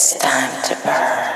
It's time to burn.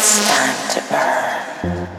It's time to burn.